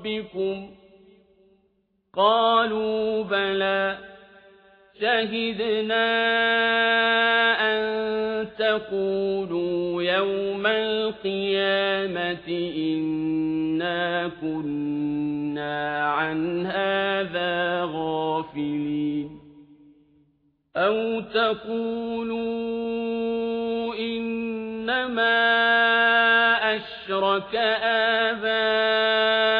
ربكم قالوا بلى شهدنا أن تقولوا يوم القيامة إنا كنا عن هذا غافلين أو تقولوا إنما أشرك آباؤنا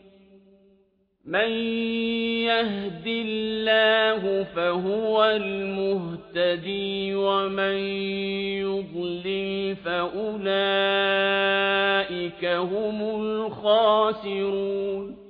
من يهد الله فهو المهتدي ومن يضلل فأولئك هم الخاسرون